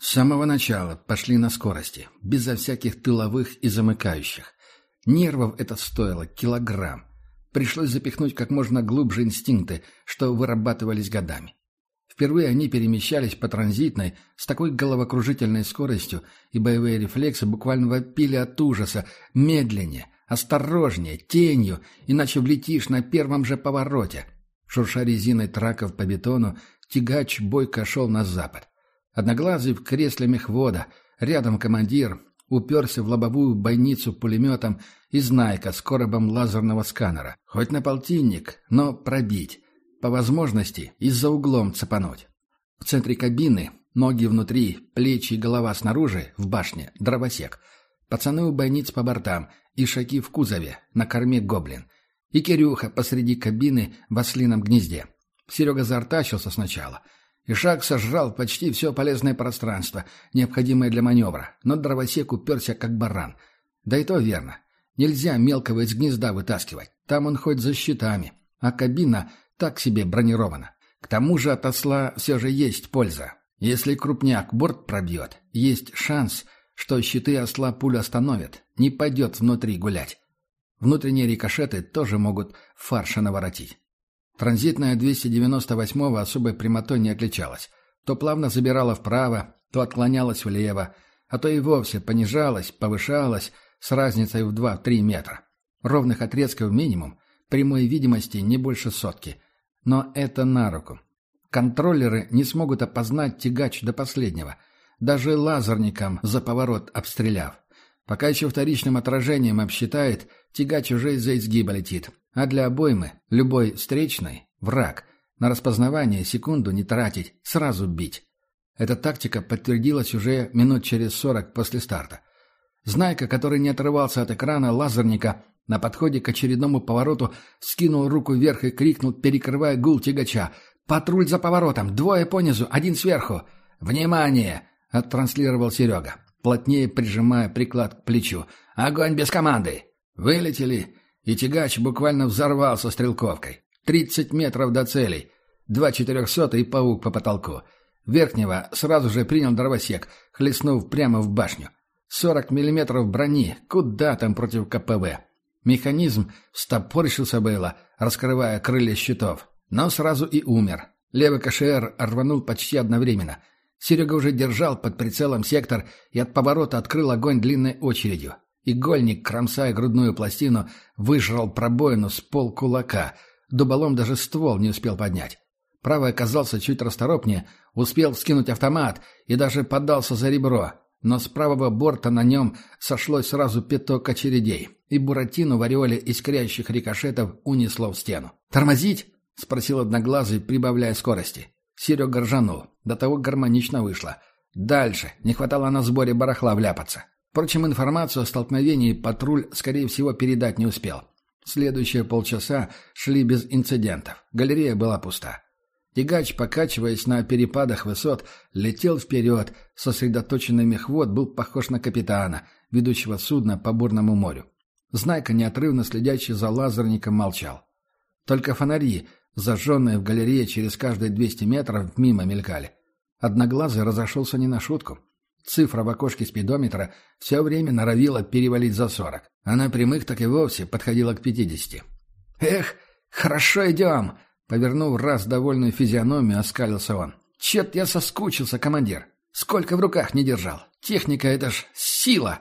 С самого начала пошли на скорости, безо всяких тыловых и замыкающих. Нервов это стоило килограмм. Пришлось запихнуть как можно глубже инстинкты, что вырабатывались годами. Впервые они перемещались по транзитной с такой головокружительной скоростью, и боевые рефлексы буквально вопили от ужаса. Медленнее, осторожнее, тенью, иначе влетишь на первом же повороте. Шурша резиной траков по бетону, тягач бойко шел на запад. Одноглазый в кресле мехвода, рядом командир, уперся в лобовую бойницу пулеметом и знайка с коробом лазерного сканера. Хоть на полтинник, но пробить. По возможности из-за углом цепануть. В центре кабины, ноги внутри, плечи и голова снаружи, в башне, дровосек. Пацаны у бойниц по бортам, и шаги в кузове, на корме гоблин. И Кирюха посреди кабины в ослином гнезде. Серега заортачился сначала. И шаг сожрал почти все полезное пространство, необходимое для маневра, но дровосек уперся как баран. Да и то верно. Нельзя мелкого из гнезда вытаскивать. Там он хоть за щитами. А кабина так себе бронирована. К тому же от осла все же есть польза. Если крупняк борт пробьет, есть шанс, что щиты осла пулю остановят, не пойдет внутри гулять. Внутренние рикошеты тоже могут фарша наворотить. Транзитная 298-го особой прямотой не отличалась. То плавно забирала вправо, то отклонялась влево, а то и вовсе понижалась, повышалась с разницей в 2-3 метра. Ровных отрезков минимум, прямой видимости не больше сотки – но это на руку. Контроллеры не смогут опознать тягач до последнего, даже лазерником за поворот обстреляв. Пока еще вторичным отражением обсчитает, тягач уже из-за изгиба летит. А для обоймы, любой встречной, враг. На распознавание секунду не тратить, сразу бить. Эта тактика подтвердилась уже минут через сорок после старта. Знайка, который не отрывался от экрана лазерника, на подходе к очередному повороту скинул руку вверх и крикнул, перекрывая гул тягача. «Патруль за поворотом! Двое понизу, один сверху!» «Внимание!» — оттранслировал Серега, плотнее прижимая приклад к плечу. «Огонь без команды!» Вылетели, и тягач буквально взорвался стрелковкой. Тридцать метров до целей. Два четырехсота и паук по потолку. Верхнего сразу же принял дровосек, хлестнув прямо в башню. Сорок миллиметров брони, куда там против КПВ? Механизм встопорщился было, раскрывая крылья щитов, но сразу и умер. Левый КШР рванул почти одновременно. Серега уже держал под прицелом сектор и от поворота открыл огонь длинной очередью. Игольник, кромсая грудную пластину, выжрал пробоину с пол кулака. Дуболом даже ствол не успел поднять. Правый оказался чуть расторопнее, успел вскинуть автомат и даже подался за ребро, но с правого борта на нем сошлось сразу пяток очередей, и Буратино в ореоле искрящих рикошетов унесло в стену. «Тормозить?» — спросил Одноглазый, прибавляя скорости. Серега ржанул. До того гармонично вышло. Дальше. Не хватало на сборе барахла вляпаться. Впрочем, информацию о столкновении патруль, скорее всего, передать не успел. Следующие полчаса шли без инцидентов. Галерея была пуста. Тягач, покачиваясь на перепадах высот, летел вперед. Сосредоточенный мехвод был похож на капитана, ведущего судно по бурному морю. Знайка, неотрывно следящий за лазерником, молчал. Только фонари, зажженные в галерее через каждые 200 метров, мимо мелькали. Одноглазый разошелся не на шутку. Цифра в окошке спидометра все время норовила перевалить за 40. Она прямых так и вовсе подходила к 50. «Эх, хорошо идем!» Повернув раз довольную физиономию, оскалился он. «Чет я соскучился, командир. Сколько в руках не держал. Техника — это ж сила!»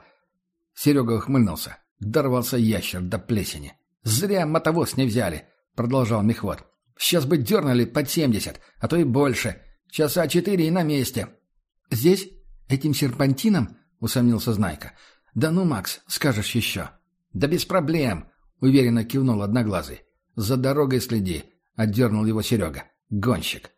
Серега ухмыльнулся. Дорвался ящер до плесени. «Зря мотовоз не взяли», — продолжал мехвод. «Сейчас бы дернули под семьдесят, а то и больше. Часа четыре и на месте». «Здесь? Этим серпантином?» — усомнился Знайка. «Да ну, Макс, скажешь еще». «Да без проблем», — уверенно кивнул Одноглазый. «За дорогой следи. — отдернул его Серега. «Гонщик».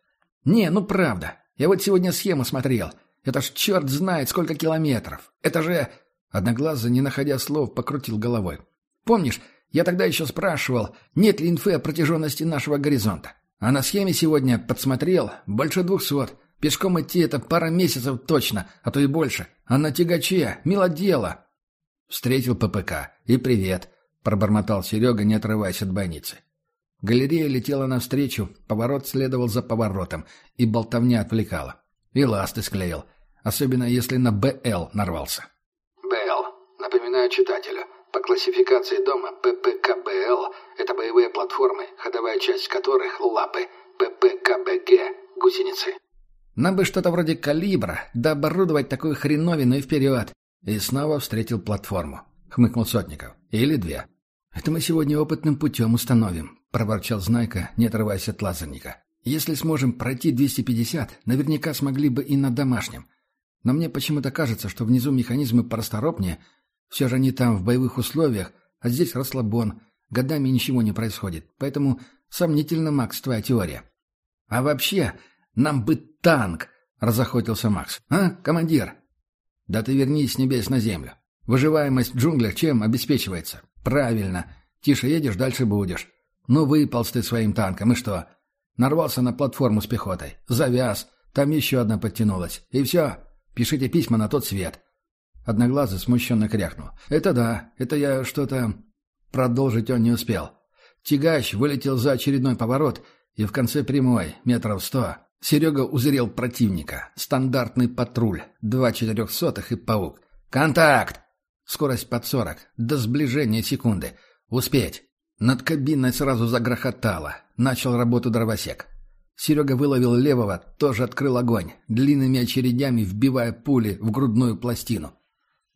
«Не, ну правда. Я вот сегодня схему смотрел. Это ж черт знает, сколько километров. Это же...» Одноглазый, не находя слов, покрутил головой. «Помнишь, я тогда еще спрашивал, нет ли инфы о протяженности нашего горизонта? А на схеме сегодня подсмотрел, больше двухсот. Пешком идти это пара месяцев точно, а то и больше. А на тягаче, мило дело». Встретил ППК. «И привет», — пробормотал Серега, не отрываясь от больницы. Галерея летела навстречу, поворот следовал за поворотом, и болтовня отвлекала. И ласты склеил. особенно если на БЛ нарвался. БЛ. Напоминаю читателю. По классификации дома ППКБЛ – это боевые платформы, ходовая часть которых – лапы, ППКБГ – гусеницы. Нам бы что-то вроде калибра, да оборудовать такую хреновину и вперед. И снова встретил платформу. Хмыкнул Сотников. Или две. Это мы сегодня опытным путем установим, проворчал Знайка, не отрываясь от лазерника. Если сможем пройти 250, наверняка смогли бы и на домашнем. Но мне почему-то кажется, что внизу механизмы порасторопнее. Все же они там в боевых условиях, а здесь расслабон. Годами ничего не происходит. Поэтому сомнительно, Макс, твоя теория. А вообще, нам бы танк, разохотился Макс. А, командир? Да ты вернись с небес на землю. Выживаемость в джунглях чем обеспечивается? Правильно. Тише едешь, дальше будешь. Ну, выполз ты своим танком, и что? Нарвался на платформу с пехотой. Завяз. Там еще одна подтянулась. И все. Пишите письма на тот свет. Одноглазый смущенно крякнул. «Это да. Это я что-то...» Продолжить он не успел. Тягач вылетел за очередной поворот, и в конце прямой, метров сто, Серега узрел противника. Стандартный патруль. Два четырехсотых и паук. «Контакт!» Скорость под сорок. До сближения секунды. Успеть. Над кабиной сразу загрохотало. Начал работу дровосек. Серега выловил левого, тоже открыл огонь, длинными очередями вбивая пули в грудную пластину.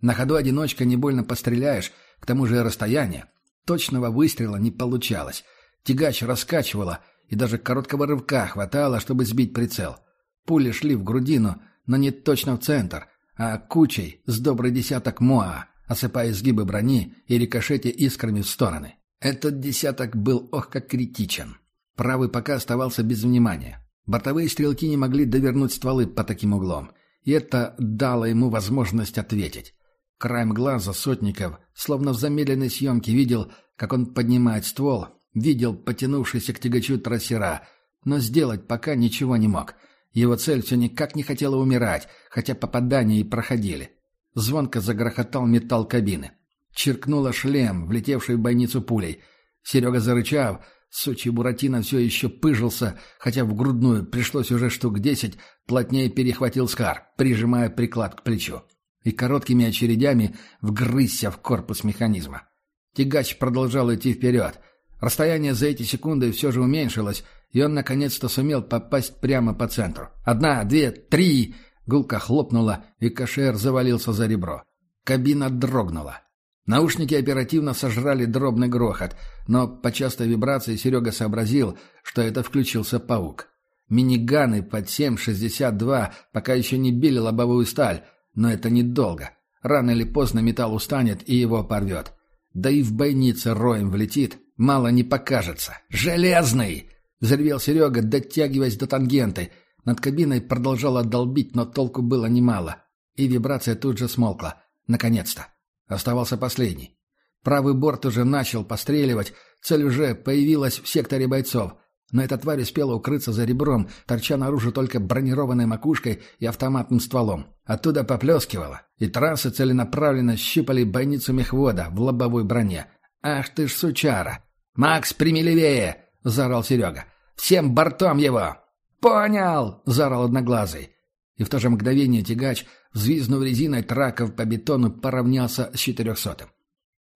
На ходу одиночка не больно постреляешь, к тому же расстояние. Точного выстрела не получалось. Тягач раскачивало, и даже короткого рывка хватало, чтобы сбить прицел. Пули шли в грудину, но не точно в центр, а кучей с добрый десяток моа, осыпая изгибы брони и рикошете искрами в стороны. Этот десяток был ох как критичен. Правый пока оставался без внимания. Бортовые стрелки не могли довернуть стволы по таким углом, и это дало ему возможность ответить. Краем глаза Сотников, словно в замедленной съемке, видел, как он поднимает ствол, видел потянувшийся к тягачу трассера, но сделать пока ничего не мог. Его цель все никак не хотела умирать, хотя попадания и проходили. Звонко загрохотал металл кабины. Чиркнула шлем, влетевший в бойницу пулей. Серега, зарычав, Сучий Буратино все еще пыжился, хотя в грудную пришлось уже штук десять, плотнее перехватил Скар, прижимая приклад к плечу. И короткими очередями вгрызся в корпус механизма. Тягач продолжал идти вперед. Расстояние за эти секунды все же уменьшилось, и он наконец-то сумел попасть прямо по центру. «Одна, две, три!» Гулка хлопнула, и кошер завалился за ребро. Кабина дрогнула. Наушники оперативно сожрали дробный грохот, но по частой вибрации Серега сообразил, что это включился паук. Миниганы под 7,62 пока еще не били лобовую сталь, но это недолго. Рано или поздно металл устанет и его порвет. Да и в бойнице роем влетит, мало не покажется. «Железный!» — взревел Серега, дотягиваясь до тангенты. Над кабиной продолжала долбить, но толку было немало. И вибрация тут же смолкла. Наконец-то. Оставался последний. Правый борт уже начал постреливать, цель уже появилась в секторе бойцов. Но эта тварь успела укрыться за ребром, торча наружу только бронированной макушкой и автоматным стволом. Оттуда поплескивало, и трассы целенаправленно щипали бойницу мехвода в лобовой броне. «Ах ты ж сучара!» «Макс, прими левее!» — заорал Серега. «Всем бортом его!» «Понял!» — заорал Одноглазый. И в то же мгновение тягач взвизнув резиной траков по бетону, поравнялся с четырехсотым.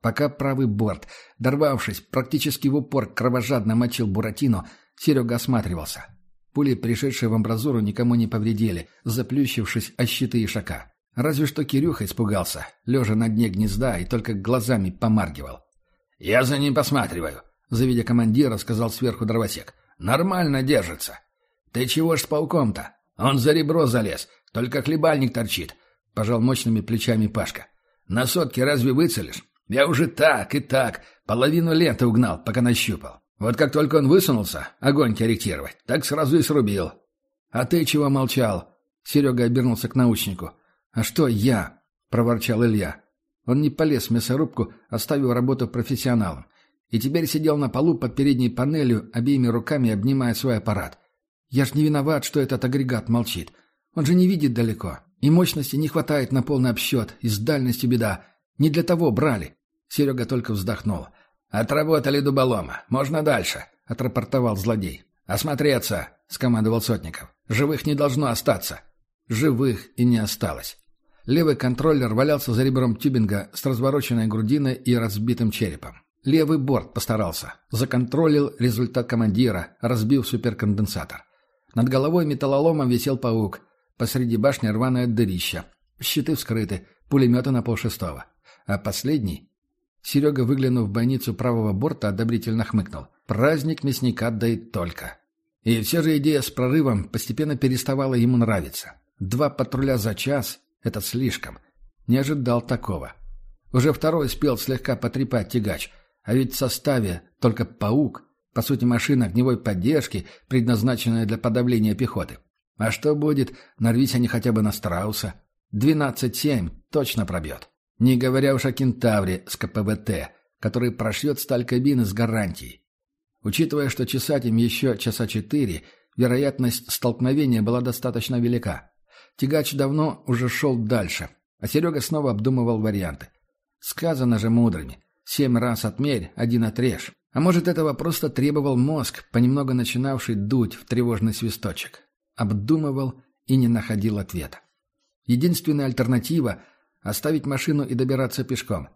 Пока правый борт, дорвавшись практически в упор, кровожадно мочил Буратино, Серега осматривался. Пули, пришедшие в амбразуру, никому не повредили, заплющившись о щиты и шака. Разве что Кирюха испугался, лежа на дне гнезда и только глазами помаргивал. «Я за ним посматриваю», — завидя командира, сказал сверху дровосек. «Нормально держится. Ты чего ж с пауком-то? Он за ребро залез, только хлебальник торчит», — пожал мощными плечами Пашка. «На сотке разве выцелишь? Я уже так и так половину ленты угнал, пока нащупал. Вот как только он высунулся, огонь корректировать, так сразу и срубил». «А ты чего молчал?» Серега обернулся к научнику. «А что я?» — проворчал Илья. Он не полез в мясорубку, оставив работу профессионалам. И теперь сидел на полу под передней панелью, обеими руками обнимая свой аппарат. «Я ж не виноват, что этот агрегат молчит. Он же не видит далеко. И мощности не хватает на полный обсчет, и с дальностью беда. Не для того брали. Серега только вздохнул. «Отработали дуболома. Можно дальше», — отрапортовал злодей. «Осмотреться», — скомандовал Сотников. «Живых не должно остаться». Живых и не осталось. Левый контроллер валялся за ребром тюбинга с развороченной грудиной и разбитым черепом. Левый борт постарался. Законтролил результат командира, разбил суперконденсатор. Над головой металлоломом висел паук. Посреди башни рваное дырища. Щиты вскрыты, пулеметы на полшестого. А последний... Серега, выглянув в бойницу правого борта, одобрительно хмыкнул. Праздник мясника да и только. И все же идея с прорывом постепенно переставала ему нравиться. Два патруля за час — это слишком. Не ожидал такого. Уже второй успел слегка потрепать тягач, а ведь в составе только «Паук», по сути машина огневой поддержки, предназначенная для подавления пехоты. А что будет, нарвись они хотя бы на Страуса? 12-7 точно пробьет. Не говоря уж о Кентавре с КПВТ, который прошьет сталь кабины с гарантией. Учитывая, что чесать им еще часа четыре, вероятность столкновения была достаточно велика. Тягач давно уже шел дальше, а Серега снова обдумывал варианты. Сказано же мудрыми. Семь раз отмерь, один отрежь. А может, этого просто требовал мозг, понемногу начинавший дуть в тревожный свисточек. Обдумывал и не находил ответа. Единственная альтернатива — оставить машину и добираться пешком.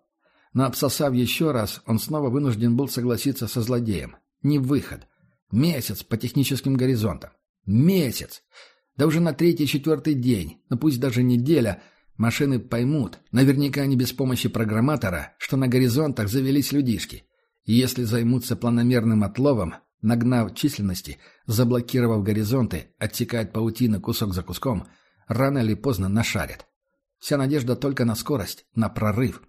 Но обсосав еще раз, он снова вынужден был согласиться со злодеем. Не выход. Месяц по техническим горизонтам. Месяц! Да уже на третий-четвертый день, ну пусть даже неделя, машины поймут, наверняка не без помощи программатора, что на горизонтах завелись людишки. И если займутся планомерным отловом, нагнав численности, заблокировав горизонты, отсекают паутины кусок за куском, рано или поздно нашарят. Вся надежда только на скорость, на прорыв.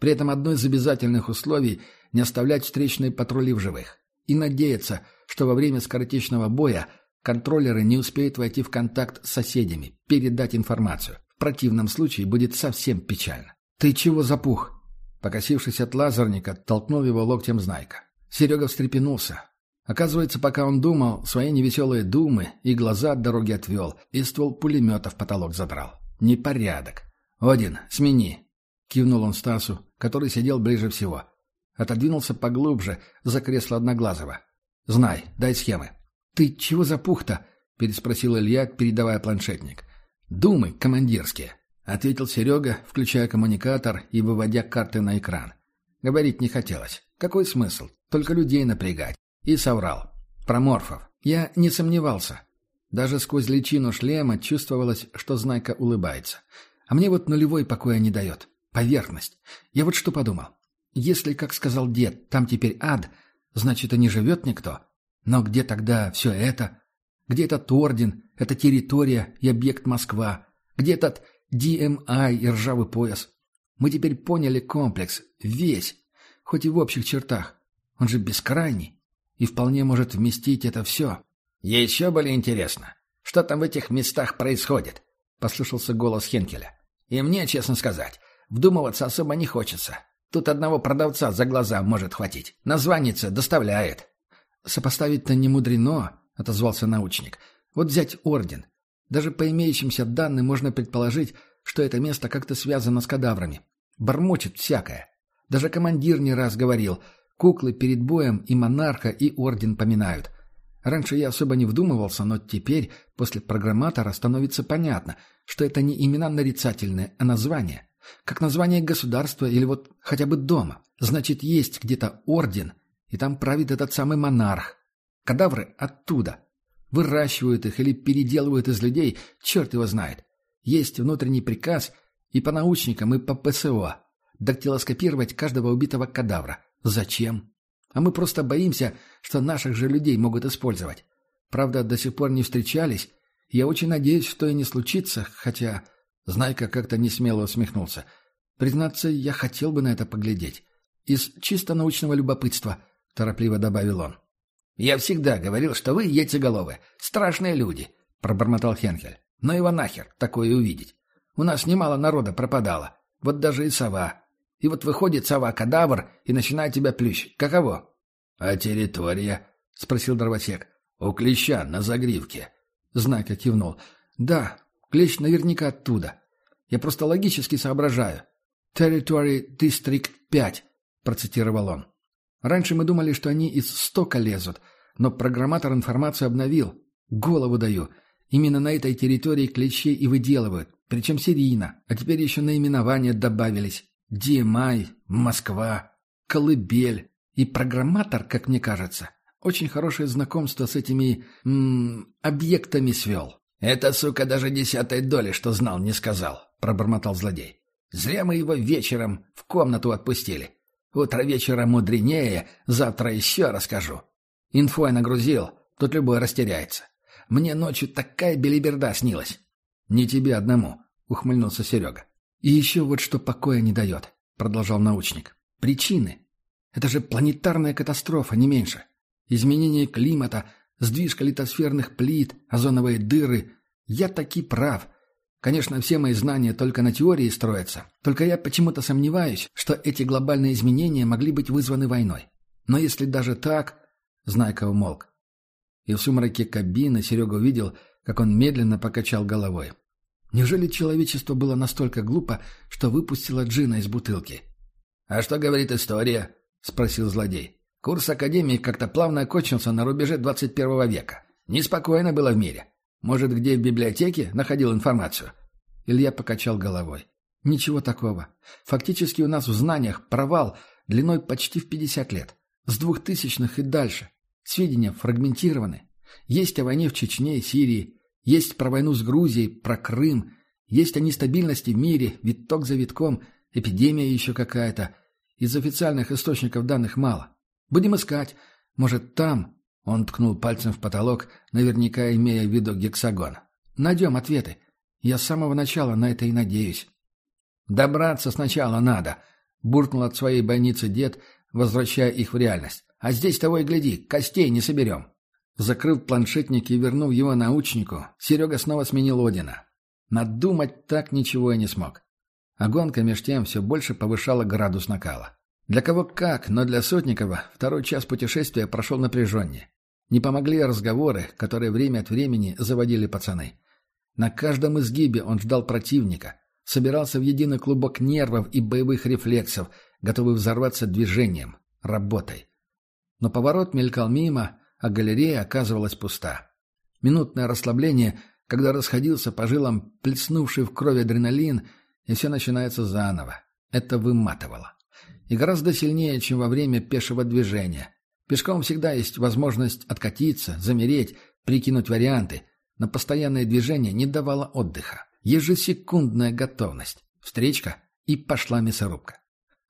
При этом одно из обязательных условий – не оставлять встречные патрули в живых. И надеяться, что во время скоротечного боя Контроллеры не успеют войти в контакт с соседями, передать информацию. В противном случае будет совсем печально. «Ты чего запух?» Покосившись от лазерника, толкнул его локтем Знайка. Серега встрепенулся. Оказывается, пока он думал, свои невеселые думы и глаза от дороги отвел, и ствол пулемета в потолок задрал. Непорядок. «Один, смени!» — кивнул он Стасу, который сидел ближе всего. Отодвинулся поглубже за кресло Одноглазого. «Знай, дай схемы». «Ты чего запух-то?» — переспросил Илья, передавая планшетник. «Думы командирские», — ответил Серега, включая коммуникатор и выводя карты на экран. Говорить не хотелось. Какой смысл? Только людей напрягать. И соврал. Про морфов. Я не сомневался. Даже сквозь личину шлема чувствовалось, что Знайка улыбается. А мне вот нулевой покоя не дает. Поверхность. Я вот что подумал. Если, как сказал дед, там теперь ад, значит, и не живет никто. Но где тогда все это? Где этот орден, эта территория и объект Москва? Где этот DMI и ржавый пояс? Мы теперь поняли комплекс, весь, хоть и в общих чертах. Он же бескрайний и вполне может вместить это все. «Еще более интересно, что там в этих местах происходит?» — послышался голос Хенкеля. «И мне, честно сказать, вдумываться особо не хочется. Тут одного продавца за глаза может хватить. Названница доставляет». «Сопоставить-то не мудрено», — отозвался научник. «Вот взять орден. Даже по имеющимся данным можно предположить, что это место как-то связано с кадаврами. Бормочет всякое. Даже командир не раз говорил, куклы перед боем и монарха, и орден поминают. Раньше я особо не вдумывался, но теперь, после программатора, становится понятно, что это не имена нарицательные, а названия. Как название государства или вот хотя бы дома. Значит, есть где-то орден — и там правит этот самый монарх. Кадавры оттуда. Выращивают их или переделывают из людей, черт его знает. Есть внутренний приказ и по научникам, и по ПСО. Дактилоскопировать каждого убитого кадавра. Зачем? А мы просто боимся, что наших же людей могут использовать. Правда, до сих пор не встречались. Я очень надеюсь, что и не случится, хотя... Знайка как-то несмело усмехнулся. Признаться, я хотел бы на это поглядеть. Из чисто научного любопытства — торопливо добавил он. «Я всегда говорил, что вы, яйцеголовы, страшные люди», — пробормотал Хенкель. «Но его нахер такое увидеть. У нас немало народа пропадало. Вот даже и сова. И вот выходит сова-кадавр и начинает тебя плющить. Каково?» «А территория?» — спросил дровосек. «У клеща на загривке». Знака кивнул. «Да, клещ наверняка оттуда. Я просто логически соображаю. «Territory District 5», — процитировал он. Раньше мы думали, что они из стока лезут, но программатор информацию обновил. Голову даю. Именно на этой территории клещей и выделывают, причем серийно, а теперь еще наименования добавились. DMI, Москва, Колыбель и программатор, как мне кажется. Очень хорошее знакомство с этими... М объектами свел. «Эта сука даже десятой доли, что знал, не сказал», — пробормотал злодей. «Зря мы его вечером в комнату отпустили. Утро вечера мудренее, завтра еще расскажу. Инфой нагрузил, тут любой растеряется. Мне ночью такая белиберда снилась». «Не тебе одному», — ухмыльнулся Серега. «И еще вот что покоя не дает», — продолжал научник. «Причины. Это же планетарная катастрофа, не меньше. Изменение климата, сдвижка литосферных плит, озоновые дыры. Я таки прав. Конечно, все мои знания только на теории строятся. Только я почему-то сомневаюсь, что эти глобальные изменения могли быть вызваны войной. Но если даже так... Знайка умолк. И в сумраке кабины Серега увидел, как он медленно покачал головой. Неужели человечество было настолько глупо, что выпустило джина из бутылки? «А что говорит история?» — спросил злодей. Курс Академии как-то плавно окончился на рубеже 21 века. Неспокойно было в мире. Может, где в библиотеке находил информацию?» Илья покачал головой. «Ничего такого. Фактически у нас в знаниях провал длиной почти в 50 лет. С двухтысячных и дальше. Сведения фрагментированы. Есть о войне в Чечне и Сирии. Есть про войну с Грузией, про Крым. Есть о нестабильности в мире, виток за витком, эпидемия еще какая-то. Из официальных источников данных мало. Будем искать. Может, там...» Он ткнул пальцем в потолок, наверняка имея в виду гексагон. «Найдем ответы. Я с самого начала на это и надеюсь». «Добраться сначала надо», — буркнул от своей бойницы дед, возвращая их в реальность. «А здесь того и гляди, костей не соберем». Закрыв планшетник и вернув его научнику, Серега снова сменил Одина. Надумать так ничего и не смог. А гонка меж тем все больше повышала градус накала. Для кого как, но для Сотникова второй час путешествия прошел напряженнее. Не помогли разговоры, которые время от времени заводили пацаны. На каждом изгибе он ждал противника, собирался в единый клубок нервов и боевых рефлексов, готовый взорваться движением, работой. Но поворот мелькал мимо, а галерея оказывалась пуста. Минутное расслабление, когда расходился по жилам плеснувший в кровь адреналин, и все начинается заново. Это выматывало и гораздо сильнее, чем во время пешего движения. Пешком всегда есть возможность откатиться, замереть, прикинуть варианты, но постоянное движение не давало отдыха. Ежесекундная готовность. Встречка и пошла мясорубка.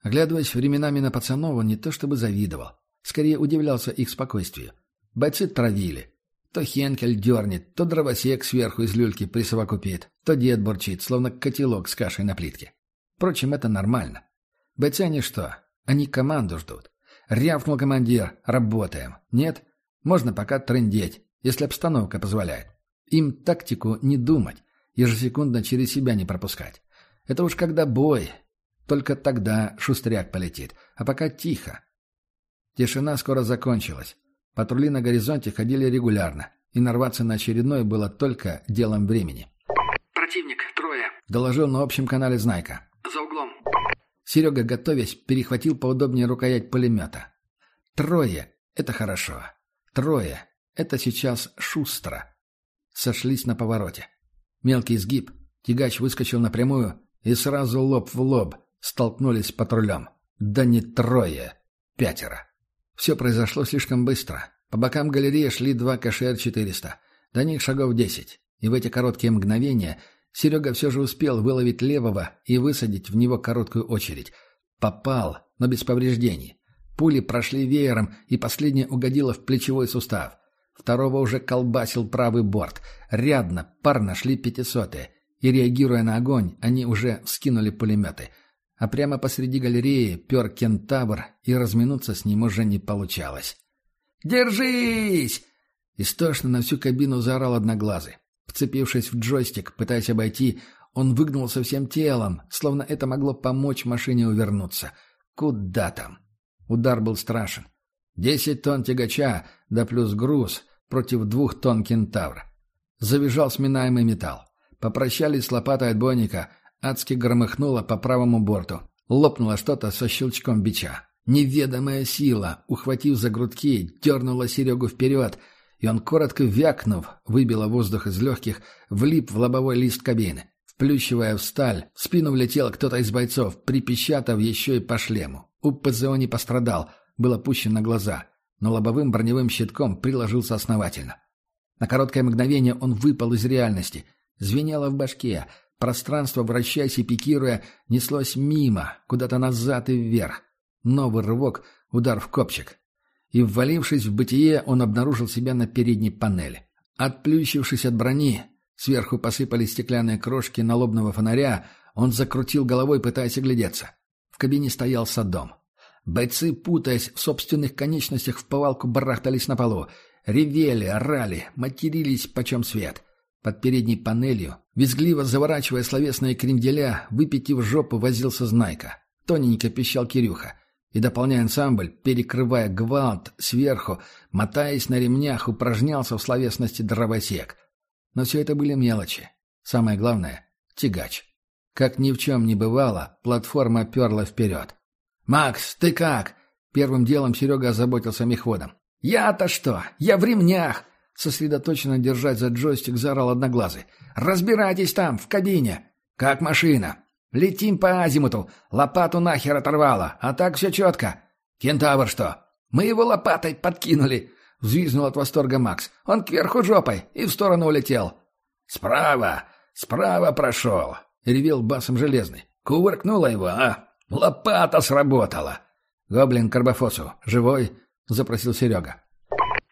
Оглядываясь временами на пацанов, он не то чтобы завидовал, скорее удивлялся их спокойствию. Бойцы травили. То Хенкель дернет, то дровосек сверху из люльки присовокупит, то дед бурчит, словно котелок с кашей на плитке. Впрочем, это нормально. Бойцы они что? Они команду ждут. Рявкнул командир. Работаем. Нет? Можно пока трындеть, если обстановка позволяет. Им тактику не думать, ежесекундно через себя не пропускать. Это уж когда бой. Только тогда шустряк полетит. А пока тихо. Тишина скоро закончилась. Патрули на горизонте ходили регулярно, и нарваться на очередной было только делом времени. «Противник, трое», — доложил на общем канале Знайка. «За углом». Серега, готовясь, перехватил поудобнее рукоять пулемета. Трое — это хорошо. Трое — это сейчас шустро. Сошлись на повороте. Мелкий сгиб, тягач выскочил напрямую и сразу лоб в лоб столкнулись с патрулем. Да не трое, пятеро. Все произошло слишком быстро. По бокам галереи шли два КШР-400. До них шагов десять. И в эти короткие мгновения — Серега все же успел выловить левого и высадить в него короткую очередь. Попал, но без повреждений. Пули прошли веером, и последняя угодила в плечевой сустав. Второго уже колбасил правый борт. Рядно, парно шли пятисотые. И, реагируя на огонь, они уже вскинули пулеметы. А прямо посреди галереи пер кентавр, и разминуться с ним уже не получалось. «Держись!» Истошно на всю кабину заорал одноглазый. Вцепившись в джойстик, пытаясь обойти, он выгнулся всем телом, словно это могло помочь машине увернуться. Куда там? Удар был страшен. Десять тонн тягача, да плюс груз, против двух тонн кентавра. Завизжал сминаемый металл. Попрощались с лопатой отбойника, адски громыхнуло по правому борту. Лопнуло что-то со щелчком бича. Неведомая сила, ухватив за грудки, дернула Серегу вперед — и он, коротко вякнув, выбило воздух из легких, влип в лобовой лист кабины. Вплющивая в сталь, в спину влетел кто-то из бойцов, припечатав еще и по шлему. У ПЗО не пострадал, был опущен на глаза, но лобовым броневым щитком приложился основательно. На короткое мгновение он выпал из реальности. Звенело в башке. Пространство, вращаясь и пикируя, неслось мимо, куда-то назад и вверх. Новый рывок, удар в копчик. И, ввалившись в бытие, он обнаружил себя на передней панели. Отплющившись от брони, сверху посыпались стеклянные крошки налобного фонаря, он закрутил головой, пытаясь оглядеться. В кабине стоял Садом. Бойцы, путаясь в собственных конечностях, в повалку барахтались на полу. Ревели, орали, матерились почем свет. Под передней панелью, визгливо заворачивая словесные кренделя, выпитив жопу, возился Знайка. Тоненько пищал Кирюха. И, дополняя ансамбль, перекрывая гвалт сверху, мотаясь на ремнях, упражнялся в словесности дровосек. Но все это были мелочи. Самое главное — тягач. Как ни в чем не бывало, платформа перла вперед. «Макс, ты как?» Первым делом Серега озаботился мехводом. «Я-то что? Я в ремнях!» Сосредоточенно держать за джойстик заорал одноглазый. «Разбирайтесь там, в кабине!» «Как машина?» «Летим по азимуту. Лопату нахер оторвало. А так все четко». «Кентавр что?» «Мы его лопатой подкинули!» Взвизнул от восторга Макс. «Он кверху жопой и в сторону улетел». «Справа! Справа прошел!» — ревел басом железный. «Кувыркнула его, а? Лопата сработала!» «Гоблин Карбофосу, живой?» — запросил Серега.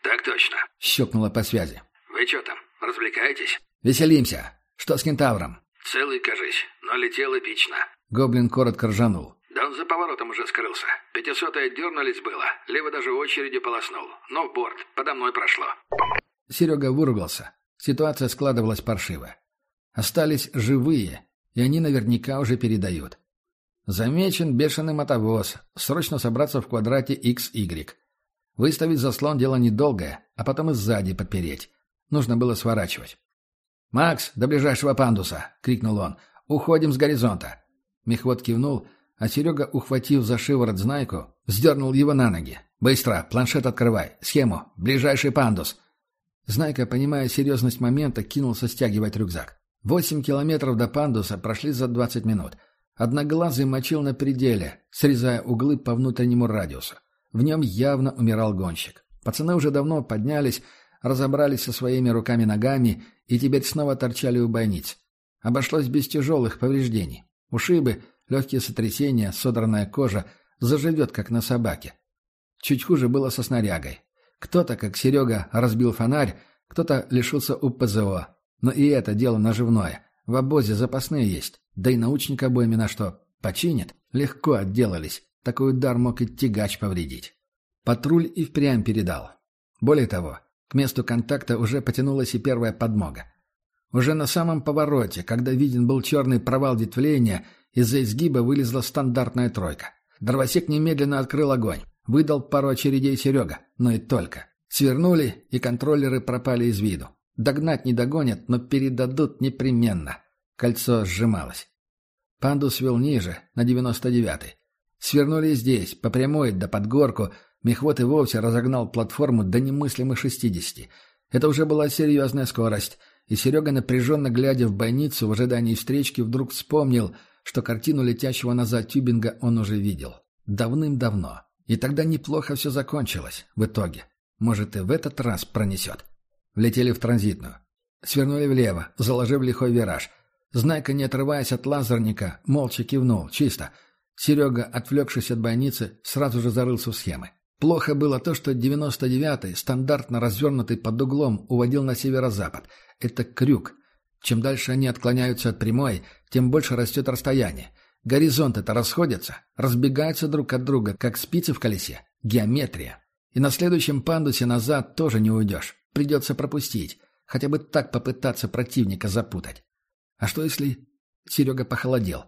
«Так точно», — щелкнуло по связи. «Вы что там, развлекаетесь?» «Веселимся. Что с кентавром?» «Целый, кажись, но летел эпично». Гоблин коротко ржанул. «Да он за поворотом уже скрылся. Пятисотое дернулись было. Лево даже очередью полоснул. Но в борт. Подо мной прошло». Серега выругался. Ситуация складывалась паршиво. Остались живые, и они наверняка уже передают. Замечен бешеный мотовоз. Срочно собраться в квадрате XY. Выставить заслон дело недолгое, а потом и сзади подпереть. Нужно было сворачивать. «Макс, до ближайшего пандуса!» — крикнул он. «Уходим с горизонта!» Мехвод кивнул, а Серега, ухватив за шиворот знайку, сдернул его на ноги. «Быстро! Планшет открывай! Схему! Ближайший пандус!» Знайка, понимая серьезность момента, кинулся стягивать рюкзак. Восемь километров до пандуса прошли за двадцать минут — Одноглазый мочил на пределе, срезая углы по внутреннему радиусу. В нем явно умирал гонщик. Пацаны уже давно поднялись, разобрались со своими руками-ногами и теперь снова торчали у бойниц. Обошлось без тяжелых повреждений. Ушибы, легкие сотрясения, содранная кожа заживет, как на собаке. Чуть хуже было со снарягой. Кто-то, как Серега, разбил фонарь, кто-то лишился УПЗО. Но и это дело наживное. В обозе запасные есть. Да и научник обоими на что? Починят? Легко отделались. Такой удар мог и тягач повредить. Патруль и впрямь передал. Более того, к месту контакта уже потянулась и первая подмога. Уже на самом повороте, когда виден был черный провал ветвления, из-за изгиба вылезла стандартная тройка. Дровосек немедленно открыл огонь. Выдал пару очередей Серега, но и только. Свернули, и контроллеры пропали из виду. Догнать не догонят, но передадут непременно. Кольцо сжималось. Пандус вел ниже, на девяносто девятый. Свернули здесь, по прямой, да под горку. Мехвод и вовсе разогнал платформу до немыслимых шестидесяти. Это уже была серьезная скорость. И Серега, напряженно глядя в бойницу в ожидании встречки, вдруг вспомнил, что картину летящего назад тюбинга он уже видел. Давным-давно. И тогда неплохо все закончилось, в итоге. Может, и в этот раз пронесет. Влетели в транзитную. Свернули влево, заложив лихой вираж — Знайка, не отрываясь от лазерника, молча кивнул. Чисто. Серега, отвлекшись от бойницы, сразу же зарылся в схемы. Плохо было то, что 99-й, стандартно развернутый под углом, уводил на северо-запад. Это крюк. Чем дальше они отклоняются от прямой, тем больше растет расстояние. Горизонты-то расходятся, разбегаются друг от друга, как спицы в колесе. Геометрия. И на следующем пандусе назад тоже не уйдешь. Придется пропустить. Хотя бы так попытаться противника запутать. А что если... Серега похолодел.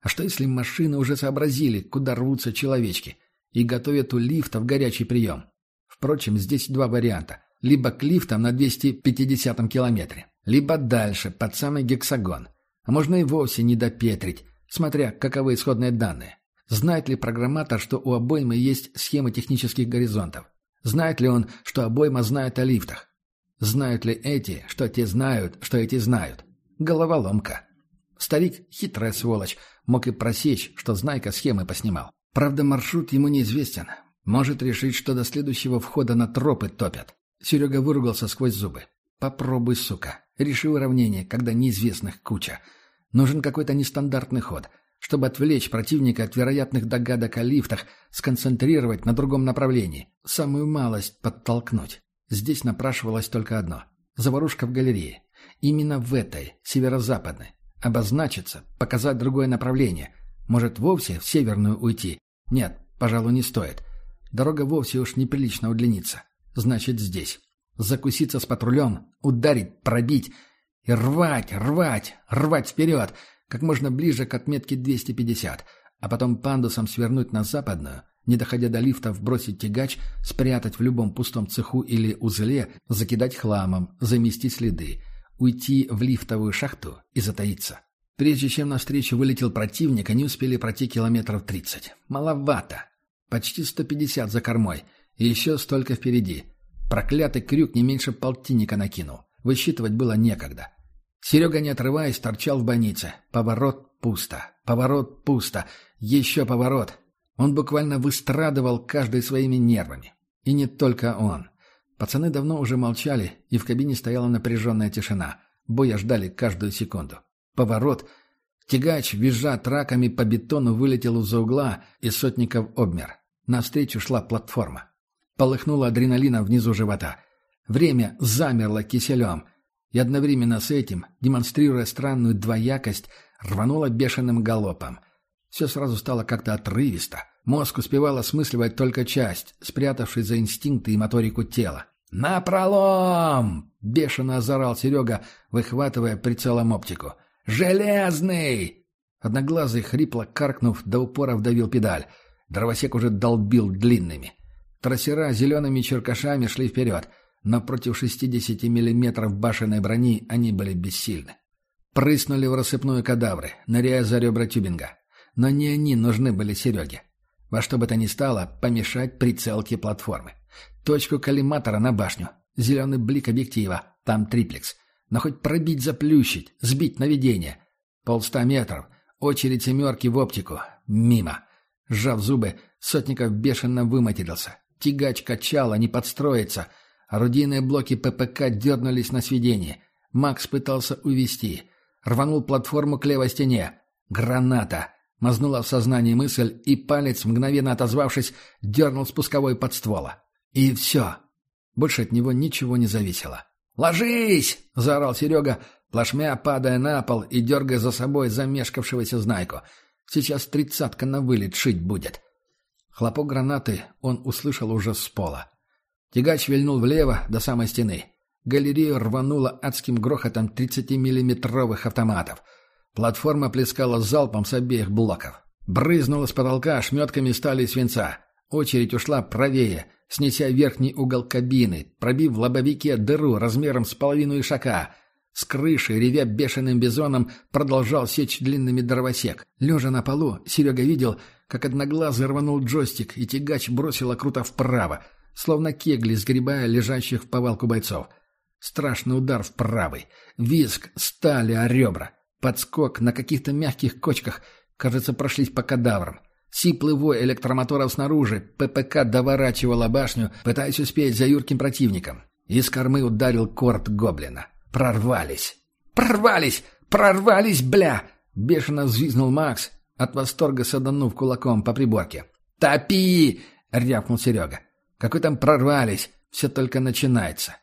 А что если машины уже сообразили, куда рвутся человечки, и готовят у лифта в горячий прием? Впрочем, здесь два варианта. Либо к лифтам на 250-м километре, либо дальше, под самый гексагон. А можно и вовсе не допетрить, смотря каковы исходные данные. Знает ли программатор, что у обоймы есть схемы технических горизонтов? Знает ли он, что обойма знает о лифтах? Знают ли эти, что те знают, что эти знают? Головоломка. Старик, хитрая сволочь, мог и просечь, что Знайка схемы поснимал. Правда, маршрут ему неизвестен. Может решить, что до следующего входа на тропы топят. Серега выругался сквозь зубы. «Попробуй, сука. Реши уравнение, когда неизвестных куча. Нужен какой-то нестандартный ход, чтобы отвлечь противника от вероятных догадок о лифтах, сконцентрировать на другом направлении, самую малость подтолкнуть. Здесь напрашивалось только одно — заварушка в галерее. Именно в этой, северо-западной. Обозначиться, показать другое направление. Может, вовсе в северную уйти? Нет, пожалуй, не стоит. Дорога вовсе уж неприлично удлинится. Значит, здесь. Закуситься с патрулем, ударить, пробить и рвать, рвать, рвать вперед, как можно ближе к отметке 250, а потом пандусом свернуть на западную, не доходя до лифтов, бросить тягач, спрятать в любом пустом цеху или узле, закидать хламом, замести следы, уйти в лифтовую шахту и затаиться. Прежде чем навстречу вылетел противник, они успели пройти километров тридцать. Маловато. Почти сто пятьдесят за кормой. И еще столько впереди. Проклятый крюк не меньше полтинника накинул. Высчитывать было некогда. Серега, не отрываясь, торчал в больнице. Поворот пусто. Поворот пусто. Еще поворот. Он буквально выстрадывал каждый своими нервами. И не только он. Пацаны давно уже молчали, и в кабине стояла напряженная тишина. Боя ждали каждую секунду. Поворот. Тягач, визжа траками по бетону, вылетел из-за угла, и сотников обмер. Навстречу шла платформа. Полыхнуло адреналина внизу живота. Время замерло киселем. И одновременно с этим, демонстрируя странную двоякость, рвануло бешеным галопом. Все сразу стало как-то отрывисто. Мозг успевал осмысливать только часть, спрятавшись за инстинкты и моторику тела. «Напролом!» — бешено озорал Серега, выхватывая прицелом оптику. «Железный!» Одноглазый, хрипло каркнув, до упора вдавил педаль. Дровосек уже долбил длинными. Трассера зелеными черкашами шли вперед, но против 60 миллиметров башенной брони они были бессильны. Прыснули в рассыпную кадавры, ныряя за ребра тюбинга. Но не они нужны были Сереге. Во что бы то ни стало, помешать прицелке платформы. Точку коллиматора на башню. Зеленый блик объектива. Там триплекс. Но хоть пробить, заплющить, сбить наведение. Полста метров. Очередь семерки в оптику. Мимо. Сжав зубы, Сотников бешено выматерился. Тягач качало, не подстроиться. Орудийные блоки ППК дернулись на сведение. Макс пытался увести. Рванул платформу к левой стене. Граната! Мазнула в сознании мысль, и палец, мгновенно отозвавшись, дернул спусковой подствола. И все. Больше от него ничего не зависело. «Ложись!» — заорал Серега, плашмя падая на пол и дергая за собой замешкавшегося знайку. «Сейчас тридцатка на вылет шить будет». Хлопок гранаты он услышал уже с пола. Тягач вильнул влево до самой стены. Галерею рвануло адским грохотом 30-миллиметровых автоматов — Платформа плескала залпом с обеих блоков. Брызнула с потолка шметками стали свинца. Очередь ушла правее, снеся верхний угол кабины, пробив в лобовике дыру размером с половину ишака. С крыши, ревя бешеным бизоном, продолжал сечь длинными дровосек. Лежа на полу, Серега видел, как одноглазый рванул джойстик, и тягач бросила круто вправо, словно кегли, сгребая лежащих в повалку бойцов. Страшный удар в правый. Визг стали о ребра. Подскок на каких-то мягких кочках, кажется, прошлись по кадаврам. Сиплый вой электромоторов снаружи, ППК доворачивала башню, пытаясь успеть за юрким противником. Из кормы ударил корт гоблина. Прорвались! Прорвались! Прорвались, бля! Бешено взвизнул Макс, от восторга саданув кулаком по приборке. «Топи!» — рявкнул Серега. «Какой там прорвались? Все только начинается».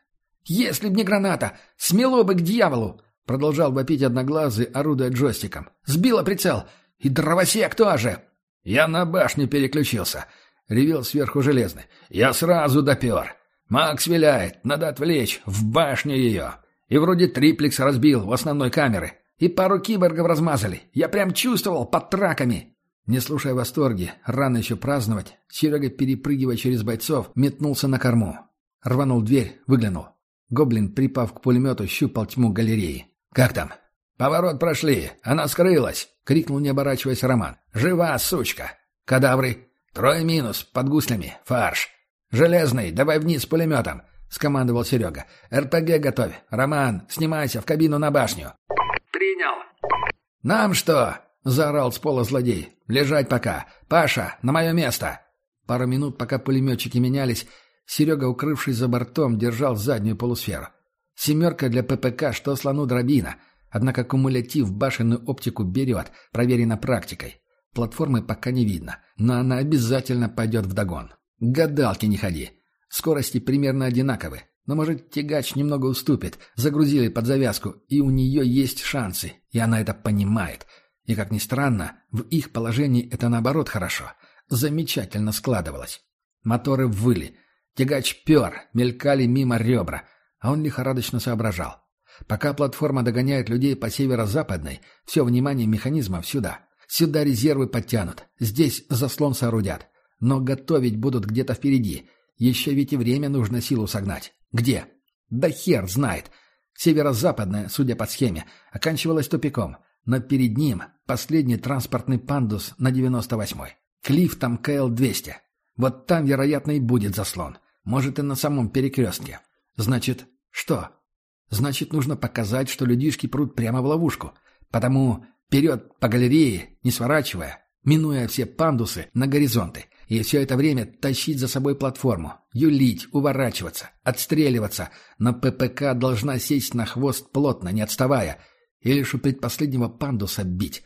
«Если б не граната! Смело бы к дьяволу!» Продолжал вопить одноглазый, орудуя джойстиком. «Сбила прицел! И дровосек тоже!» «Я на башню переключился!» — ревел сверху железный. «Я сразу допер! Макс виляет, надо отвлечь, в башню ее!» И вроде триплекс разбил в основной камеры. И пару киборгов размазали. Я прям чувствовал под траками. Не слушая восторги, рано еще праздновать, Серега, перепрыгивая через бойцов, метнулся на корму. Рванул дверь, выглянул. Гоблин, припав к пулемету, щупал тьму галереи. «Как там?» «Поворот прошли. Она скрылась!» — крикнул, не оборачиваясь Роман. «Жива, сучка!» «Кадавры!» «Трое минус, под гуслями. Фарш!» «Железный, давай вниз с пулеметом!» скомандовал Серега. «РПГ готовь! Роман, снимайся в кабину на башню!» «Принял!» «Нам что?» — заорал с пола злодей. «Лежать пока! Паша, на мое место!» Пару минут, пока пулеметчики менялись, Серега, укрывшись за бортом, держал заднюю полусферу. «Семерка» для ППК, что слону дробина. Однако кумулятив башенную оптику берет, проверено практикой. Платформы пока не видно, но она обязательно пойдет в догон. Гадалки не ходи. Скорости примерно одинаковы. Но, может, тягач немного уступит. Загрузили под завязку, и у нее есть шансы. И она это понимает. И, как ни странно, в их положении это наоборот хорошо. Замечательно складывалось. Моторы выли. Тягач пер, мелькали мимо ребра. А он лихорадочно соображал. Пока платформа догоняет людей по северо-западной, все внимание механизмов сюда. Сюда резервы подтянут. Здесь заслон соорудят. Но готовить будут где-то впереди. Еще ведь и время нужно силу согнать. Где? Да хер знает. Северо-западная, судя по схеме, оканчивалась тупиком. Но перед ним последний транспортный пандус на 98-й. Клифф там КЛ-200. Вот там, вероятно, и будет заслон. Может, и на самом перекрестке. Значит, что? Значит, нужно показать, что людишки прут прямо в ловушку. Потому вперед по галерее, не сворачивая, минуя все пандусы на горизонты. И все это время тащить за собой платформу, юлить, уворачиваться, отстреливаться, но ППК должна сесть на хвост плотно, не отставая, и лишь у предпоследнего пандуса бить.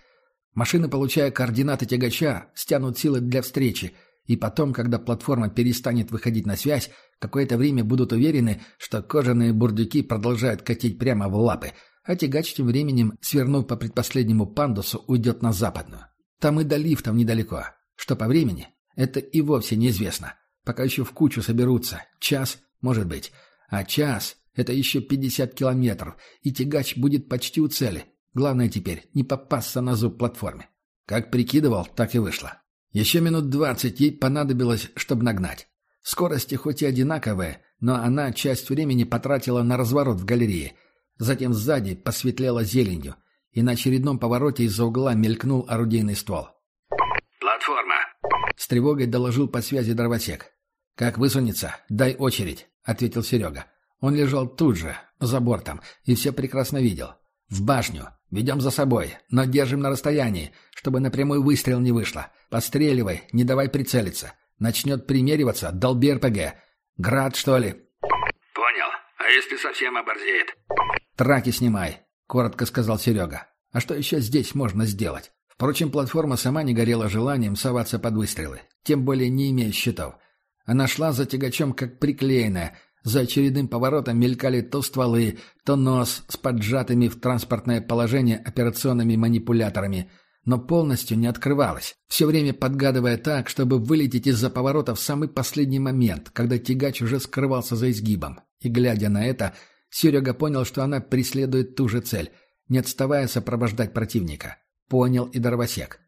Машины, получая координаты тягача, стянут силы для встречи, и потом, когда платформа перестанет выходить на связь, какое-то время будут уверены, что кожаные бурдюки продолжают катить прямо в лапы, а тягач тем временем, свернув по предпоследнему пандусу, уйдет на западную. Там и до лифтов недалеко. Что по времени? Это и вовсе неизвестно. Пока еще в кучу соберутся. Час, может быть. А час — это еще 50 километров, и тягач будет почти у цели. Главное теперь — не попасться на зуб платформе. Как прикидывал, так и вышло. Еще минут двадцать ей понадобилось, чтобы нагнать. Скорости хоть и одинаковые, но она часть времени потратила на разворот в галерее. Затем сзади посветлело зеленью, и на очередном повороте из-за угла мелькнул орудийный ствол. «Платформа!» С тревогой доложил по связи дровосек. «Как высунется, дай очередь», — ответил Серега. Он лежал тут же, за бортом, и все прекрасно видел. «В башню. Ведем за собой, но держим на расстоянии, чтобы напрямую выстрел не вышло. Постреливай, не давай прицелиться. Начнет примериваться, долби РПГ. Град, что ли?» «Понял. А если совсем оборзеет?» «Траки снимай», — коротко сказал Серега. «А что еще здесь можно сделать?» Впрочем, платформа сама не горела желанием соваться под выстрелы, тем более не имея щитов. Она шла за тягачом как приклеенная, за очередным поворотом мелькали то стволы, то нос с поджатыми в транспортное положение операционными манипуляторами, но полностью не открывалась, все время подгадывая так, чтобы вылететь из-за поворота в самый последний момент, когда тягач уже скрывался за изгибом. И, глядя на это, Серега понял, что она преследует ту же цель, не отставая сопровождать противника. Понял и Дровосек.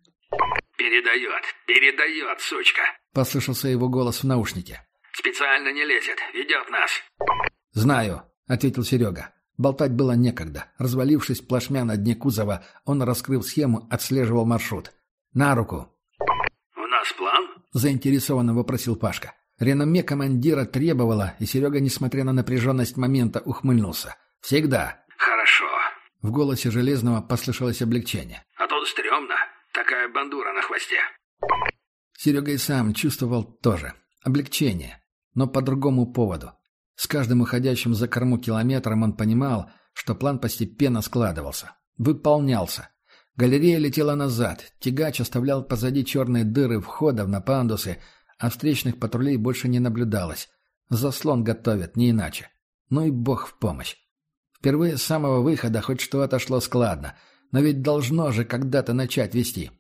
«Передает, передает, сучка!» — послышался его голос в наушнике. «Специально не лезет, ведет нас!» «Знаю», — ответил Серега. Болтать было некогда. Развалившись плашмя на дне кузова, он раскрыл схему, отслеживал маршрут. «На руку!» «У нас план?» — заинтересованно вопросил Пашка. Реноме командира требовало, и Серега, несмотря на напряженность момента, ухмыльнулся. «Всегда!» «Хорошо!» В голосе Железного послышалось облегчение. «А то стрёмно. Такая бандура на хвосте!» Серега и сам чувствовал тоже. Облегчение. Но по другому поводу. С каждым уходящим за корму километром он понимал, что план постепенно складывался. Выполнялся. Галерея летела назад, тягач оставлял позади черные дыры входов на пандусы, а встречных патрулей больше не наблюдалось. Заслон готовят, не иначе. Ну и бог в помощь. Впервые с самого выхода хоть что-то шло складно, но ведь должно же когда-то начать вести.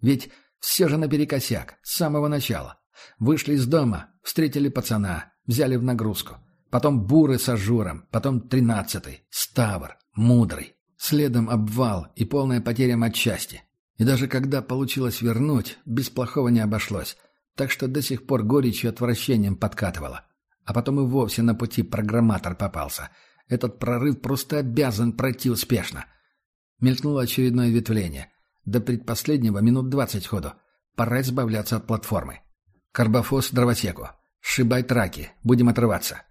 Ведь все же наперекосяк, с самого начала. Вышли из дома, встретили пацана, взяли в нагрузку. Потом буры с ажуром, потом тринадцатый, ставр, мудрый. Следом обвал и полная потеря матчасти. И даже когда получилось вернуть, без плохого не обошлось. Так что до сих пор горечью и отвращением подкатывало. А потом и вовсе на пути программатор попался — этот прорыв просто обязан пройти успешно. Мелькнуло очередное ветвление. До предпоследнего минут двадцать ходу. Пора избавляться от платформы. Карбофос дровосеку. Сшибай траки. Будем отрываться.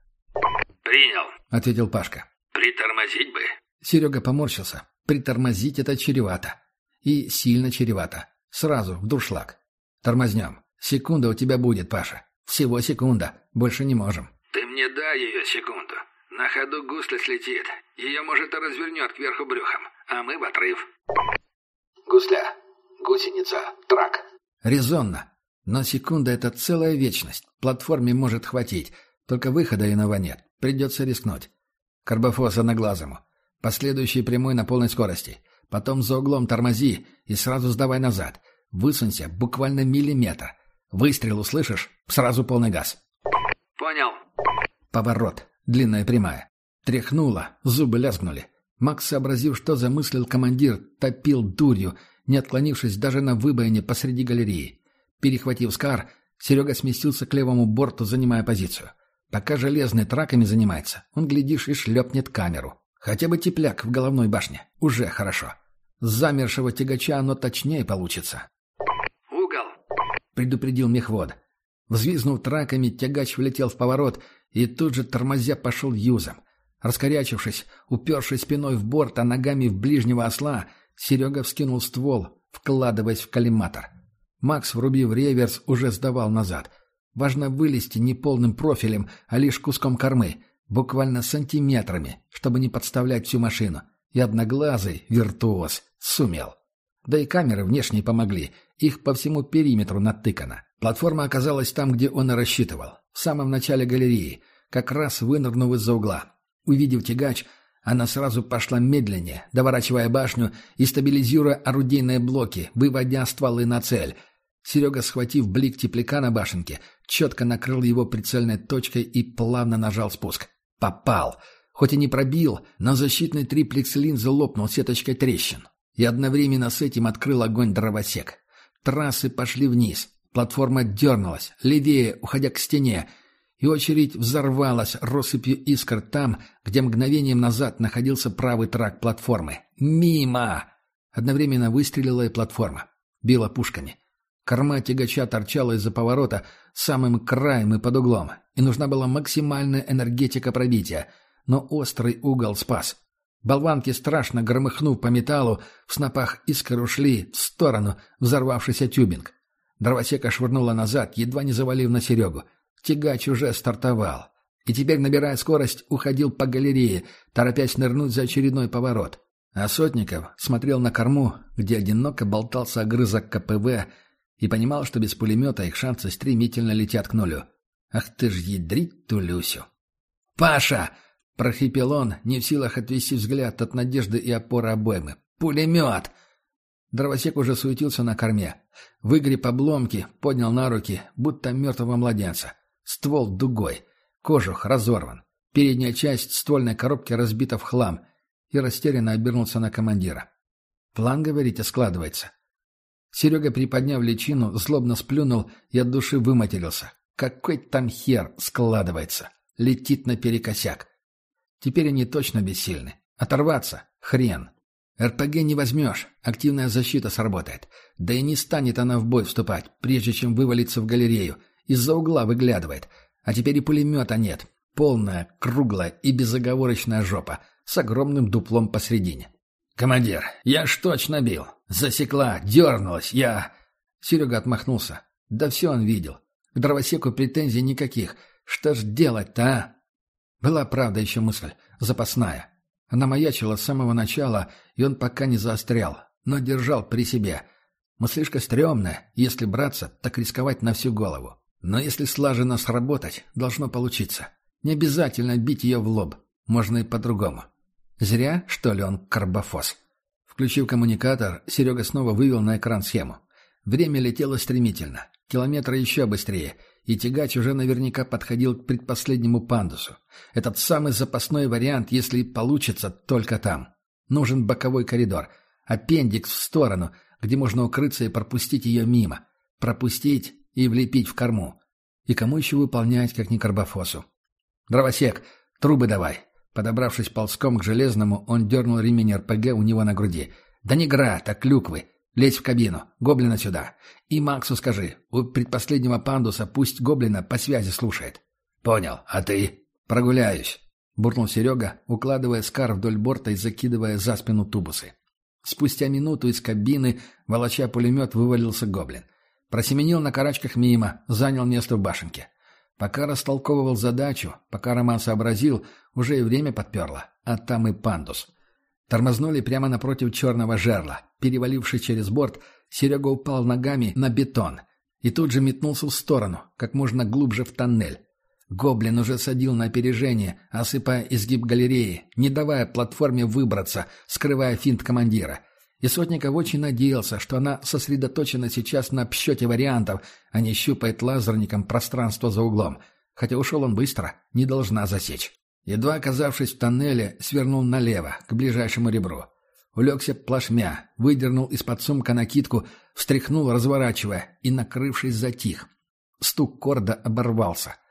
«Принял», — ответил Пашка. «Притормозить бы». Серега поморщился. Притормозить это чревато. И сильно чревато. Сразу, в дуршлаг. Тормознем. Секунда у тебя будет, Паша. Всего секунда. Больше не можем. «Ты мне дай ее секунду. На ходу густо слетит. Ее, может, и развернет кверху брюхом. А мы в отрыв». Гусля. Гусеница. Трак. Резонно. Но секунда — это целая вечность. Платформе может хватить. Только выхода иного нет. Придется рискнуть. Карбофос одноглазому. Последующий прямой на полной скорости. Потом за углом тормози и сразу сдавай назад. Высунься буквально миллиметр. Выстрел услышишь? Сразу полный газ. «Понял». Поворот. Длинная прямая. Тряхнуло. Зубы лязгнули. Макс, сообразив, что замыслил командир, топил дурью, не отклонившись даже на выбоине посреди галереи. Перехватив Скар, Серега сместился к левому борту, занимая позицию. Пока железный траками занимается, он, глядишь, и шлепнет камеру. Хотя бы тепляк в головной башне. Уже хорошо. С замершего тягача оно точнее получится. «Угол». Предупредил мехвод. Взвизнув траками, тягач влетел в поворот и тут же, тормозя, пошел юзом. Раскорячившись, упершись спиной в борт, а ногами в ближнего осла, Серега вскинул ствол, вкладываясь в коллиматор. Макс, врубив реверс, уже сдавал назад. Важно вылезти не полным профилем, а лишь куском кормы, буквально сантиметрами, чтобы не подставлять всю машину. И одноглазый, виртуоз, сумел. Да и камеры внешние помогли, их по всему периметру натыкано. Платформа оказалась там, где он и рассчитывал, в самом начале галереи, как раз вынырнув из-за угла. Увидев тягач, она сразу пошла медленнее, доворачивая башню и стабилизируя орудийные блоки, выводя стволы на цель. Серега, схватив блик тепляка на башенке, четко накрыл его прицельной точкой и плавно нажал спуск. Попал. Хоть и не пробил, но защитный триплекс линзы лопнул сеточкой трещин. И одновременно с этим открыл огонь дровосек. Трассы пошли вниз. Платформа дернулась, левее, уходя к стене, и очередь взорвалась россыпью искр там, где мгновением назад находился правый трак платформы. «Мимо!» Одновременно выстрелила и платформа. Била пушками. Корма тягача торчала из-за поворота самым краем и под углом, и нужна была максимальная энергетика пробития, но острый угол спас. Болванки, страшно громыхнув по металлу, в снопах искр ушли в сторону взорвавшийся тюбинг. Дровосека швырнула назад, едва не завалив на Серегу. Тягач уже стартовал. И теперь, набирая скорость, уходил по галерее, торопясь нырнуть за очередной поворот. А Сотников смотрел на корму, где одиноко болтался огрызок КПВ, и понимал, что без пулемета их шансы стремительно летят к нулю. Ах ты ж ядрить ту Люсю! «Паша!» — прохрипел он, не в силах отвести взгляд от надежды и опоры обоймы. «Пулемет!» Дровосек уже суетился на корме. Выгреб обломки, поднял на руки, будто мертвого младенца. Ствол дугой. Кожух разорван. Передняя часть ствольной коробки разбита в хлам. И растерянно обернулся на командира. «План, говорите, складывается?» Серега, приподняв личину, злобно сплюнул и от души выматерился. «Какой там хер складывается?» Летит наперекосяк. Теперь они точно бессильны. Оторваться? Хрен. РПГ не возьмешь, активная защита сработает. Да и не станет она в бой вступать, прежде чем вывалиться в галерею. Из-за угла выглядывает. А теперь и пулемета нет. Полная, круглая и безоговорочная жопа, с огромным дуплом посредине. «Командир, я ж точно бил. Засекла, дернулась, я...» Серега отмахнулся. Да все он видел. К дровосеку претензий никаких. Что ж делать-то, а? Была, правда, еще мысль. Запасная. Она маячила с самого начала, и он пока не заострял, но держал при себе. Мыслишка стрёмная, если браться, так рисковать на всю голову. Но если слаженно сработать, должно получиться. Не обязательно бить ее в лоб, можно и по-другому. Зря, что ли, он карбофос. Включив коммуникатор, Серега снова вывел на экран схему. Время летело стремительно, километры еще быстрее, и тягач уже наверняка подходил к предпоследнему пандусу. Этот самый запасной вариант, если получится, только там. Нужен боковой коридор, аппендикс в сторону, где можно укрыться и пропустить ее мимо. Пропустить и влепить в корму. И кому еще выполнять, как не Карбофосу? «Дровосек, трубы давай!» Подобравшись ползком к железному, он дернул ремень РПГ у него на груди. «Да не град, а клюквы! Лезь в кабину, гоблина сюда. И Максу скажи, у предпоследнего пандуса пусть гоблина по связи слушает». «Понял, а ты?» «Прогуляюсь». буркнул Серега, укладывая скар вдоль борта и закидывая за спину тубусы. Спустя минуту из кабины, волоча пулемет, вывалился гоблин. Просеменил на карачках мимо, занял место в башенке. Пока растолковывал задачу, пока Роман сообразил, уже и время подперло, а там и пандус. Тормознули прямо напротив черного жерла. Перевалившись через борт, Серега упал ногами на бетон и тут же метнулся в сторону, как можно глубже в тоннель. Гоблин уже садил на опережение, осыпая изгиб галереи, не давая платформе выбраться, скрывая финт командира. И Сотников очень надеялся, что она сосредоточена сейчас на обсчете вариантов, а не щупает лазерником пространство за углом. Хотя ушел он быстро, не должна засечь. Едва оказавшись в тоннеле, свернул налево, к ближайшему ребру. Улегся плашмя, выдернул из-под сумка накидку, встряхнул, разворачивая, и, накрывшись, затих. Стук корда оборвался —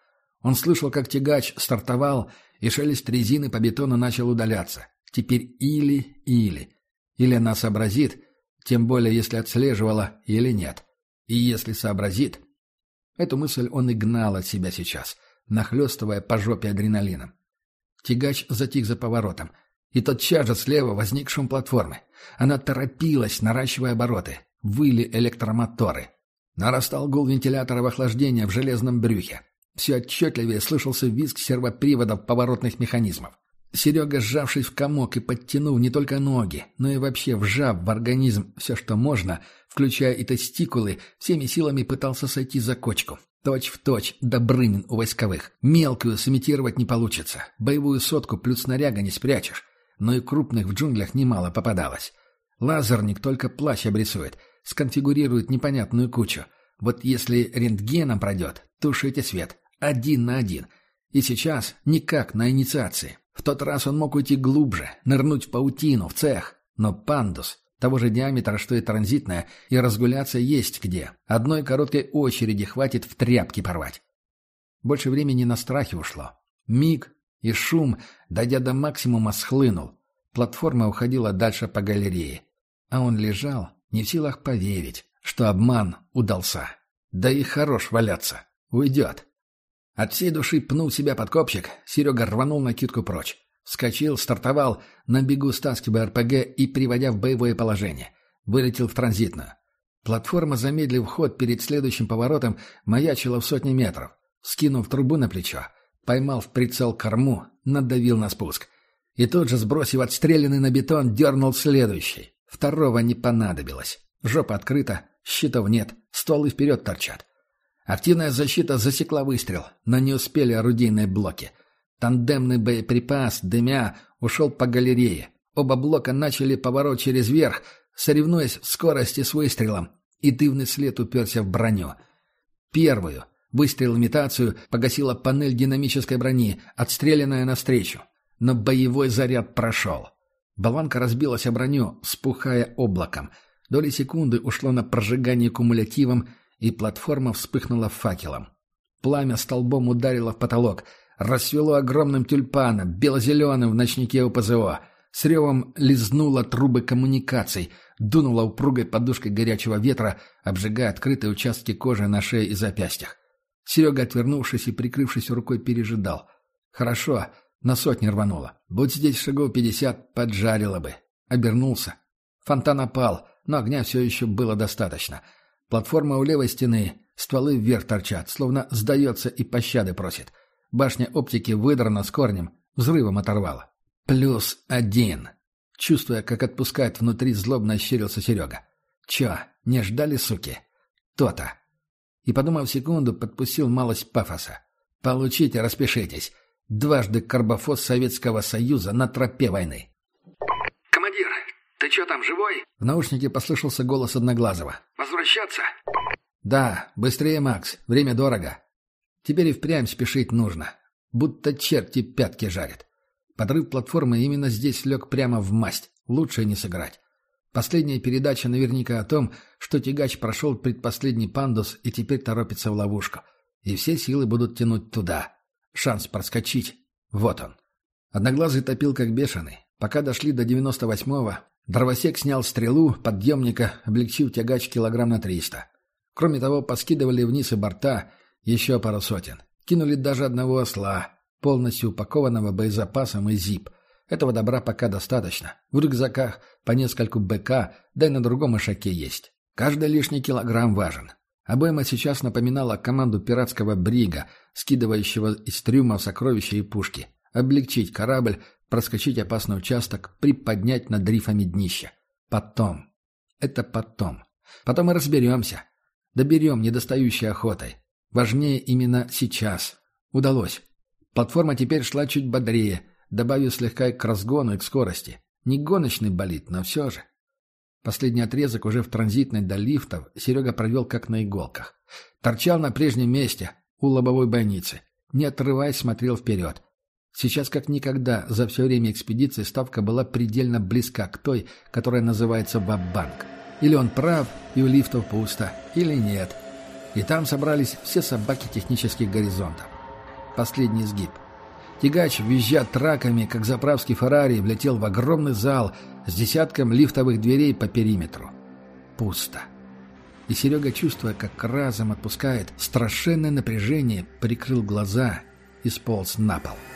он слышал, как тягач стартовал, и шелест резины по бетону начал удаляться. Теперь или-или. Или она сообразит, тем более если отслеживала, или нет. И если сообразит... Эту мысль он и гнал от себя сейчас, нахлестывая по жопе адреналином. Тягач затих за поворотом, и тотчас же слева возник шум платформы. Она торопилась, наращивая обороты. Выли электромоторы. Нарастал гул вентиляторов охлаждения в железном брюхе. Все отчетливее слышался визг сервоприводов поворотных механизмов. Серега, сжавшись в комок и подтянув не только ноги, но и вообще вжав в организм все, что можно, включая и тестикулы, всеми силами пытался сойти за кочку. Точь в точь, Добрынин у войсковых. Мелкую сымитировать не получится. Боевую сотку плюс снаряга не спрячешь. Но и крупных в джунглях немало попадалось. Лазерник только плащ обрисует, сконфигурирует непонятную кучу. Вот если рентгеном пройдет, тушите свет. Один на один. И сейчас никак на инициации. В тот раз он мог уйти глубже, нырнуть в паутину, в цех. Но пандус, того же диаметра, что и транзитная, и разгуляться есть где. Одной короткой очереди хватит в тряпки порвать. Больше времени на страхе ушло. Миг и шум, дойдя до максимума, схлынул. Платформа уходила дальше по галерее. А он лежал, не в силах поверить, что обман удался. Да и хорош валяться. Уйдет. От всей души пнул себя под копчик, Серега рванул накидку прочь. Вскочил, стартовал, на бегу стаскивая РПГ и приводя в боевое положение. Вылетел в транзитную. Платформа, замедлив ход перед следующим поворотом, маячила в сотни метров. Скинув трубу на плечо, поймал в прицел корму, надавил на спуск. И тут же, сбросив отстрелянный на бетон, дернул следующий. Второго не понадобилось. Жопа открыта, щитов нет, стволы вперед торчат. Активная защита засекла выстрел, но не успели орудийные блоки. Тандемный боеприпас, дымя, ушел по галерее. Оба блока начали поворот через верх, соревнуясь в скорости с выстрелом, и дывный след уперся в броню. Первую, выстрел-имитацию, погасила панель динамической брони, отстрелянная навстречу. Но боевой заряд прошел. Болванка разбилась о броню, спухая облаком. Доли секунды ушло на прожигание кумулятивом, и платформа вспыхнула факелом. Пламя столбом ударило в потолок, расцвело огромным тюльпаном, бело-зеленым в ночнике УПЗО, с ревом лизнуло трубы коммуникаций, дунуло упругой подушкой горячего ветра, обжигая открытые участки кожи на шее и запястьях. Серега, отвернувшись и прикрывшись рукой, пережидал. «Хорошо, на сотни рвануло. Будь здесь шагов пятьдесят, поджарило бы». Обернулся. Фонтан опал, но огня все еще было достаточно — Платформа у левой стены, стволы вверх торчат, словно сдается и пощады просит. Башня оптики выдрана с корнем, взрывом оторвала. Плюс один. Чувствуя, как отпускает внутри, злобно ощерился Серега. Че, не ждали, суки? То-то. И, подумав секунду, подпустил малость пафоса. Получите, распишитесь. Дважды карбофос Советского Союза на тропе войны. «Ты что там, живой?» В наушнике послышался голос Одноглазого. «Возвращаться?» «Да, быстрее, Макс. Время дорого. Теперь и впрямь спешить нужно. Будто черти пятки жарят. Подрыв платформы именно здесь лег прямо в масть. Лучше не сыграть. Последняя передача наверняка о том, что тягач прошел предпоследний пандус и теперь торопится в ловушку. И все силы будут тянуть туда. Шанс проскочить. Вот он. Одноглазый топил как бешеный. Пока дошли до девяносто восьмого, Дровосек снял стрелу подъемника, облегчив тягач килограмм на триста. Кроме того, поскидывали вниз и борта еще пару сотен. Кинули даже одного осла. полностью упакованного боезапасом и ЗИП. Этого добра пока достаточно. В рюкзаках по нескольку БК, да и на другом ишаке есть. Каждый лишний килограмм важен. Обойма сейчас напоминала команду пиратского брига, скидывающего из трюмов сокровища и пушки. Облегчить корабль, проскочить опасный участок, приподнять над рифами днища. Потом. Это потом. Потом мы разберемся. Доберем недостающей охотой. Важнее именно сейчас. Удалось. Платформа теперь шла чуть бодрее, добавив слегка к разгону и к скорости. Не гоночный болид, но все же. Последний отрезок уже в транзитной до лифтов Серега провел как на иголках. Торчал на прежнем месте, у лобовой бойницы. Не отрываясь, смотрел вперед. Сейчас как никогда за все время экспедиции ставка была предельно близка к той, которая называется «Вабанк». Или он прав, и у лифтов пусто, или нет. И там собрались все собаки технических горизонтов. Последний сгиб. Тягач, визжа траками, как заправский Феррари, влетел в огромный зал с десятком лифтовых дверей по периметру. Пусто. И Серега, чувствуя, как разом отпускает страшенное напряжение, прикрыл глаза и сполз на пол. —